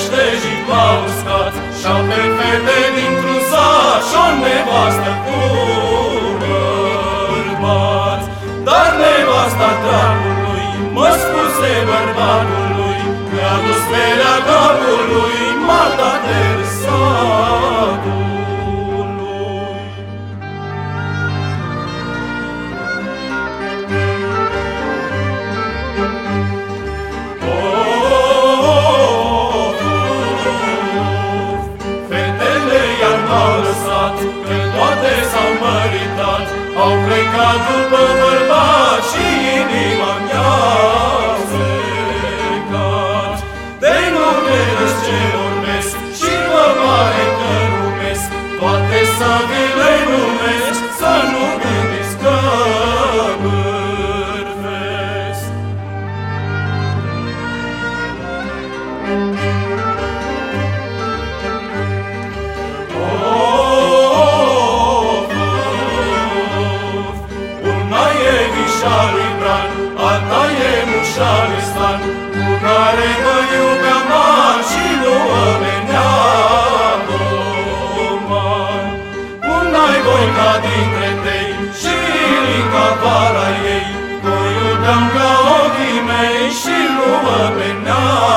pește și la uscat Șapte fete dintr-un sat și o nevastă cu bărbați. Dar nevasta dracului mă spuse bărbatului Mi-a dus pelea capului Ca după vorba e mușalui Stan, cu care mă iubeam mari și nu venea roman. Una-i voica dintre tei și Ilica vara ei, o iubeam ca ochii mei și nu mă venea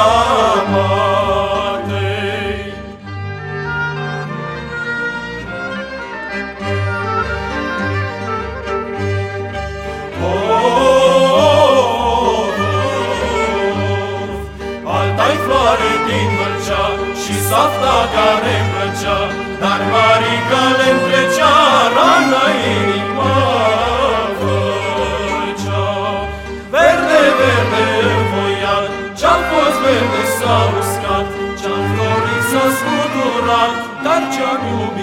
s-a uscat, Ce-am florit s-a scuturat, dar ce-am iubit n-a